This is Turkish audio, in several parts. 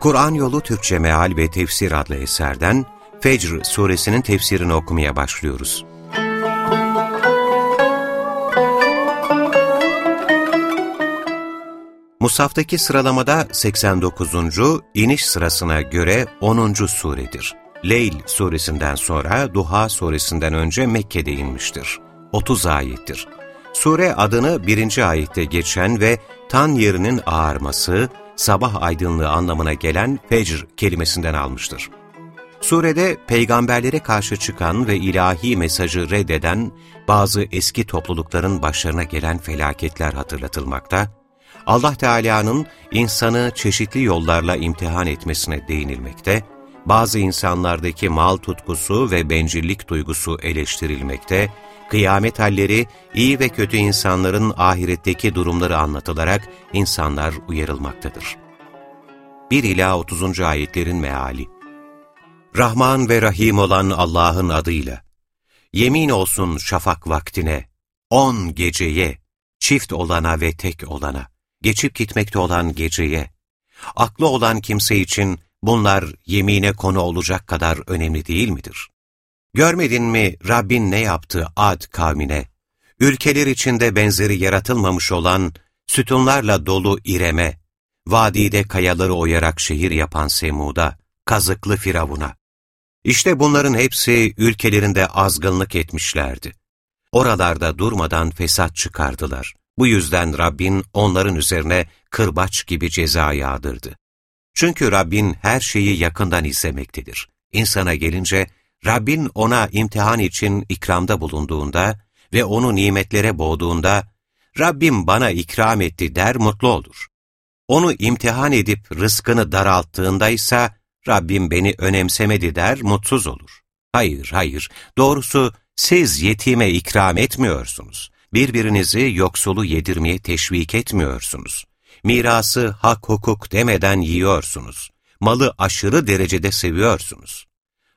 Kur'an Yolu Türkçe Meal ve Tefsir adlı eserden Fecr suresinin tefsirini okumaya başlıyoruz. Musaftaki sıralamada 89. iniş sırasına göre 10. suredir. Leyl suresinden sonra Duha suresinden önce Mekke'de inmiştir. 30 ayettir. Sure adını birinci ayette geçen ve tan yerinin ağarması, sabah aydınlığı anlamına gelen fecr kelimesinden almıştır. Surede peygamberlere karşı çıkan ve ilahi mesajı reddeden bazı eski toplulukların başlarına gelen felaketler hatırlatılmakta, Allah Teala'nın insanı çeşitli yollarla imtihan etmesine değinilmekte, bazı insanlardaki mal tutkusu ve bencillik duygusu eleştirilmekte, kıyamet halleri, iyi ve kötü insanların ahiretteki durumları anlatılarak insanlar uyarılmaktadır. 1 ila 30. ayetlerin meali Rahman ve Rahim olan Allah'ın adıyla, yemin olsun şafak vaktine, on geceye, çift olana ve tek olana, geçip gitmekte olan geceye, aklı olan kimse için bunlar yemine konu olacak kadar önemli değil midir? Görmedin mi Rabbin ne yaptı Ad kavmine? Ülkeler içinde benzeri yaratılmamış olan sütunlarla dolu İrem'e, vadide kayaları oyarak şehir yapan Semud'a, kazıklı Firavun'a. İşte bunların hepsi ülkelerinde azgınlık etmişlerdi. Oralarda durmadan fesat çıkardılar. Bu yüzden Rabbin onların üzerine kırbaç gibi ceza yağdırdı. Çünkü Rabbin her şeyi yakından izlemektedir. İnsana gelince, Rabbin ona imtihan için ikramda bulunduğunda ve onu nimetlere boğduğunda, Rabbim bana ikram etti der mutlu olur. Onu imtihan edip rızkını daralttığında ise Rabbim beni önemsemedi der mutsuz olur. Hayır, hayır, doğrusu siz yetime ikram etmiyorsunuz. Birbirinizi yoksulu yedirmeye teşvik etmiyorsunuz. Mirası hak hukuk demeden yiyorsunuz. Malı aşırı derecede seviyorsunuz.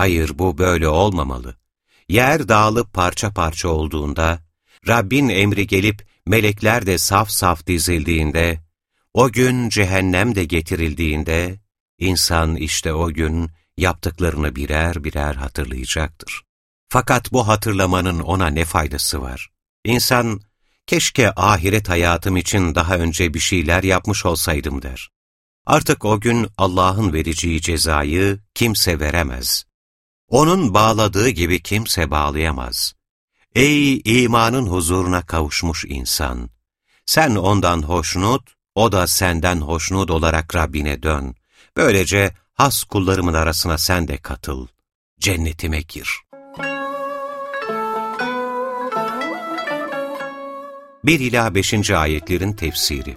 Hayır bu böyle olmamalı. Yer dağılıp parça parça olduğunda, Rabbin emri gelip melekler de saf saf dizildiğinde, o gün cehennem de getirildiğinde, insan işte o gün yaptıklarını birer birer hatırlayacaktır. Fakat bu hatırlamanın ona ne faydası var? İnsan, keşke ahiret hayatım için daha önce bir şeyler yapmış olsaydım der. Artık o gün Allah'ın vereceği cezayı kimse veremez. Onun bağladığı gibi kimse bağlayamaz. Ey imanın huzuruna kavuşmuş insan! Sen ondan hoşnut, o da senden hoşnut olarak Rabbine dön. Böylece has kullarımın arasına sen de katıl. Cennetime gir. 1 ila 5. ayetlerin tefsiri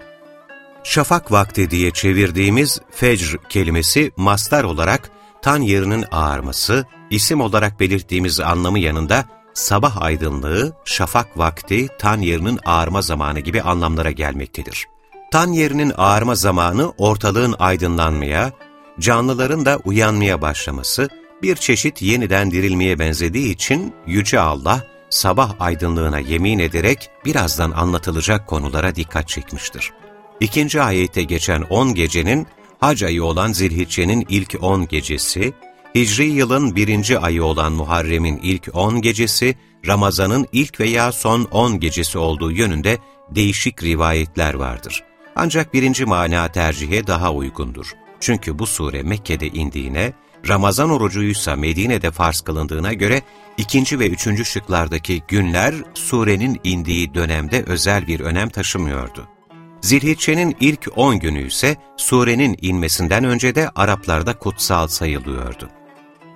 Şafak vakti diye çevirdiğimiz fecr kelimesi mastar olarak tan yerinin ağarması, isim olarak belirttiğimiz anlamı yanında sabah aydınlığı, şafak vakti, tan yerinin ağarma zamanı gibi anlamlara gelmektedir. Tan yerinin ağarma zamanı ortalığın aydınlanmaya, canlıların da uyanmaya başlaması, bir çeşit yeniden dirilmeye benzediği için Yüce Allah, sabah aydınlığına yemin ederek birazdan anlatılacak konulara dikkat çekmiştir. İkinci ayette geçen on gecenin hac ayı olan Zilhicce'nin ilk on gecesi, Hicri yılın birinci ayı olan Muharrem'in ilk on gecesi, Ramazan'ın ilk veya son on gecesi olduğu yönünde değişik rivayetler vardır. Ancak birinci mana tercihe daha uygundur. Çünkü bu sure Mekke'de indiğine, Ramazan orucuysa Medine'de farz kılındığına göre ikinci ve üçüncü şıklardaki günler surenin indiği dönemde özel bir önem taşımıyordu. Zilhicce'nin ilk on günü ise surenin inmesinden önce de Araplarda kutsal sayılıyordu.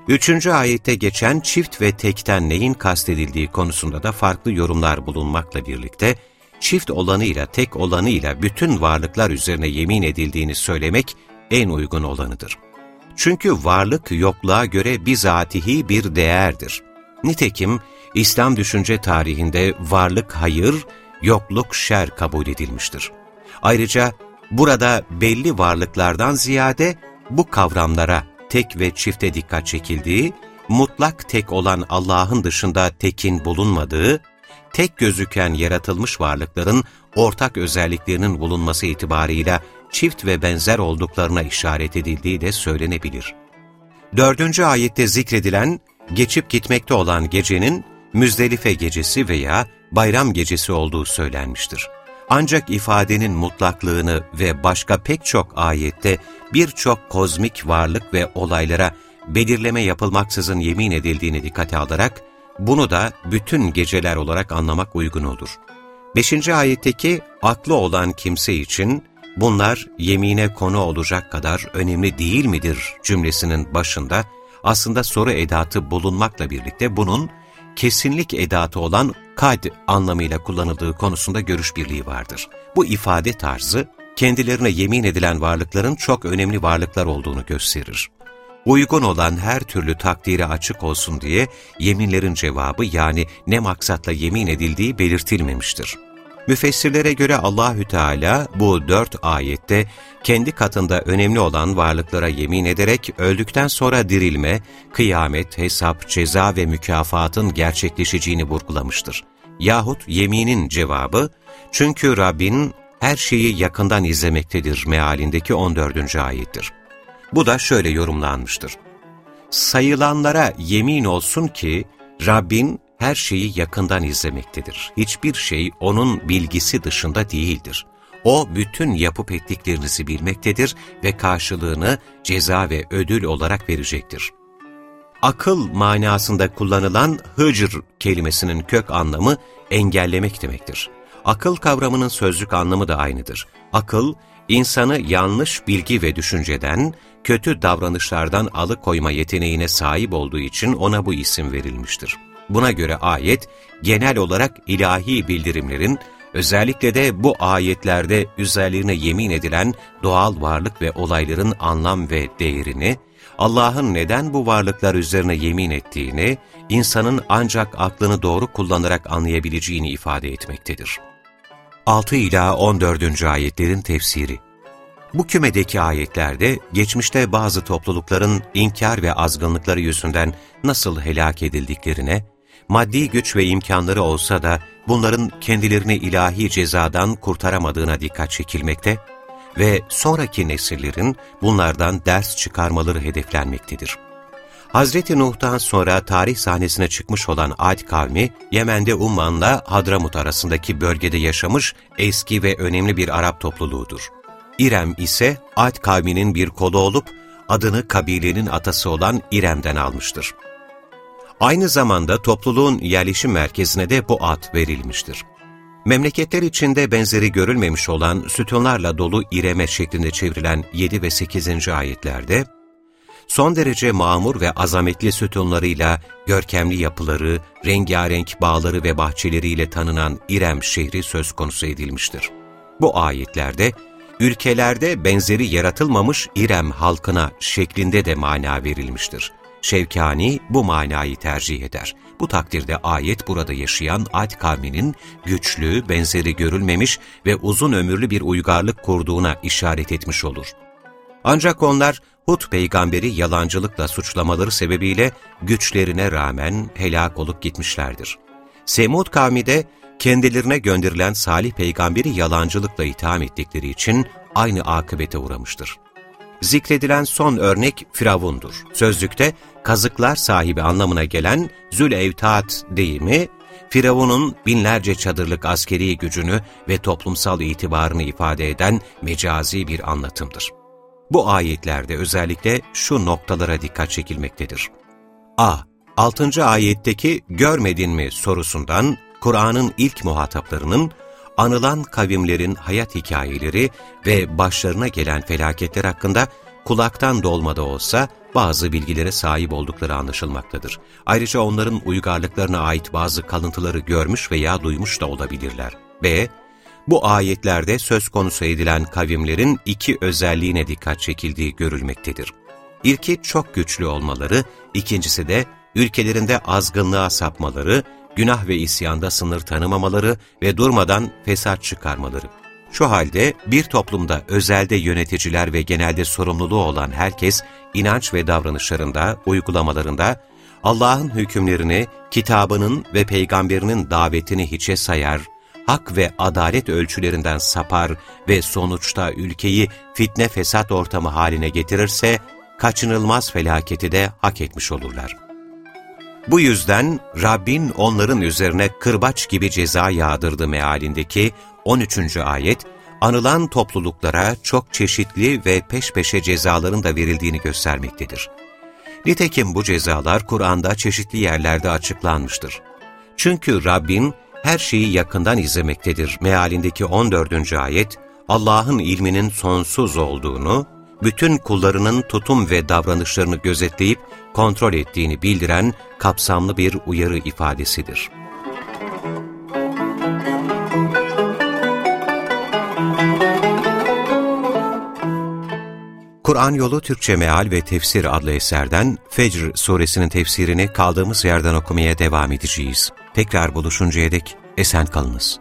Üçüncü ayette geçen çift ve tekten neyin kastedildiği konusunda da farklı yorumlar bulunmakla birlikte, çift olanıyla tek olanıyla bütün varlıklar üzerine yemin edildiğini söylemek en uygun olanıdır. Çünkü varlık yokluğa göre bizatihi bir değerdir. Nitekim İslam düşünce tarihinde varlık hayır, yokluk şer kabul edilmiştir. Ayrıca burada belli varlıklardan ziyade bu kavramlara tek ve çifte dikkat çekildiği, mutlak tek olan Allah'ın dışında tekin bulunmadığı, tek gözüken yaratılmış varlıkların ortak özelliklerinin bulunması itibarıyla çift ve benzer olduklarına işaret edildiği de söylenebilir. Dördüncü ayette zikredilen, geçip gitmekte olan gecenin Müzdelife gecesi veya bayram gecesi olduğu söylenmiştir. Ancak ifadenin mutlaklığını ve başka pek çok ayette birçok kozmik varlık ve olaylara belirleme yapılmaksızın yemin edildiğini dikkate alarak, bunu da bütün geceler olarak anlamak uygun olur. Beşinci ayetteki aklı olan kimse için bunlar yemine konu olacak kadar önemli değil midir cümlesinin başında aslında soru edatı bulunmakla birlikte bunun kesinlik edatı olan kad anlamıyla kullanıldığı konusunda görüş birliği vardır. Bu ifade tarzı, kendilerine yemin edilen varlıkların çok önemli varlıklar olduğunu gösterir. Uygun olan her türlü takdire açık olsun diye yeminlerin cevabı yani ne maksatla yemin edildiği belirtilmemiştir. Müfessirlere göre Allahü Teala bu dört ayette kendi katında önemli olan varlıklara yemin ederek öldükten sonra dirilme, kıyamet, hesap, ceza ve mükafatın gerçekleşeceğini vurgulamıştır. Yahut yeminin cevabı, çünkü Rabbin her şeyi yakından izlemektedir mealindeki 14. ayettir. Bu da şöyle yorumlanmıştır. Sayılanlara yemin olsun ki Rabbin her şeyi yakından izlemektedir. Hiçbir şey O'nun bilgisi dışında değildir. O bütün yapıp ettiklerinizi bilmektedir ve karşılığını ceza ve ödül olarak verecektir. Akıl manasında kullanılan hıcr kelimesinin kök anlamı engellemek demektir. Akıl kavramının sözlük anlamı da aynıdır. Akıl, insanı yanlış bilgi ve düşünceden, kötü davranışlardan alıkoyma yeteneğine sahip olduğu için ona bu isim verilmiştir. Buna göre ayet, genel olarak ilahi bildirimlerin, özellikle de bu ayetlerde üzerlerine yemin edilen doğal varlık ve olayların anlam ve değerini, Allah'ın neden bu varlıklar üzerine yemin ettiğini, insanın ancak aklını doğru kullanarak anlayabileceğini ifade etmektedir. 6 ila 14. ayetlerin tefsiri bu kümedeki ayetlerde geçmişte bazı toplulukların inkar ve azgınlıkları yüzünden nasıl helak edildiklerine, maddi güç ve imkanları olsa da bunların kendilerini ilahi cezadan kurtaramadığına dikkat çekilmekte ve sonraki nesillerin bunlardan ders çıkarmaları hedeflenmektedir. Hazreti Nuh'tan sonra tarih sahnesine çıkmış olan Ad kavmi, Yemen'de Umman'la Hadramut arasındaki bölgede yaşamış eski ve önemli bir Arap topluluğudur. İrem ise Ad kavminin bir kolu olup adını kabilenin atası olan İrem'den almıştır. Aynı zamanda topluluğun yerleşim merkezine de bu ad verilmiştir. Memleketler içinde benzeri görülmemiş olan sütunlarla dolu İreme şeklinde çevrilen 7 ve 8. ayetlerde, son derece mamur ve azametli sütunlarıyla, görkemli yapıları, rengarenk bağları ve bahçeleriyle tanınan İrem şehri söz konusu edilmiştir. Bu ayetlerde, ülkelerde benzeri yaratılmamış İrem halkına şeklinde de mana verilmiştir. Şevkani bu manayı tercih eder. Bu takdirde ayet burada yaşayan Ad kavminin güçlü, benzeri görülmemiş ve uzun ömürlü bir uygarlık kurduğuna işaret etmiş olur. Ancak onlar Hud peygamberi yalancılıkla suçlamaları sebebiyle güçlerine rağmen helak olup gitmişlerdir. Semud kavmi de kendilerine gönderilen Salih peygamberi yalancılıkla itham ettikleri için aynı akıbete uğramıştır. Zikredilen son örnek Firavundur. Sözlükte kazıklar sahibi anlamına gelen Zülevtat deyimi, Firavun'un binlerce çadırlık askeri gücünü ve toplumsal itibarını ifade eden mecazi bir anlatımdır. Bu ayetlerde özellikle şu noktalara dikkat çekilmektedir. A. 6. ayetteki görmedin mi sorusundan Kur'an'ın ilk muhataplarının anılan kavimlerin hayat hikayeleri ve başlarına gelen felaketler hakkında kulaktan dolmada olsa bazı bilgilere sahip oldukları anlaşılmaktadır. Ayrıca onların uygarlıklarına ait bazı kalıntıları görmüş veya duymuş da olabilirler. B. Bu ayetlerde söz konusu edilen kavimlerin iki özelliğine dikkat çekildiği görülmektedir. İlki çok güçlü olmaları, ikincisi de ülkelerinde azgınlığa sapmaları, günah ve isyanda sınır tanımamaları ve durmadan fesat çıkarmaları. Şu halde bir toplumda özelde yöneticiler ve genelde sorumluluğu olan herkes, inanç ve davranışlarında, uygulamalarında, Allah'ın hükümlerini, kitabının ve peygamberinin davetini hiçe sayar, hak ve adalet ölçülerinden sapar ve sonuçta ülkeyi fitne fesat ortamı haline getirirse, kaçınılmaz felaketi de hak etmiş olurlar. Bu yüzden Rabbin onların üzerine kırbaç gibi ceza yağdırdı mealindeki 13. ayet, anılan topluluklara çok çeşitli ve peş peşe cezaların da verildiğini göstermektedir. Nitekim bu cezalar Kur'an'da çeşitli yerlerde açıklanmıştır. Çünkü Rabbin her şeyi yakından izlemektedir mealindeki 14. ayet, Allah'ın ilminin sonsuz olduğunu, bütün kullarının tutum ve davranışlarını gözetleyip kontrol ettiğini bildiren kapsamlı bir uyarı ifadesidir. Kur'an Yolu Türkçe Meal ve Tefsir adlı eserden Fecr suresinin tefsirini kaldığımız yerden okumaya devam edeceğiz. Tekrar buluşuncaya dek esen kalınız.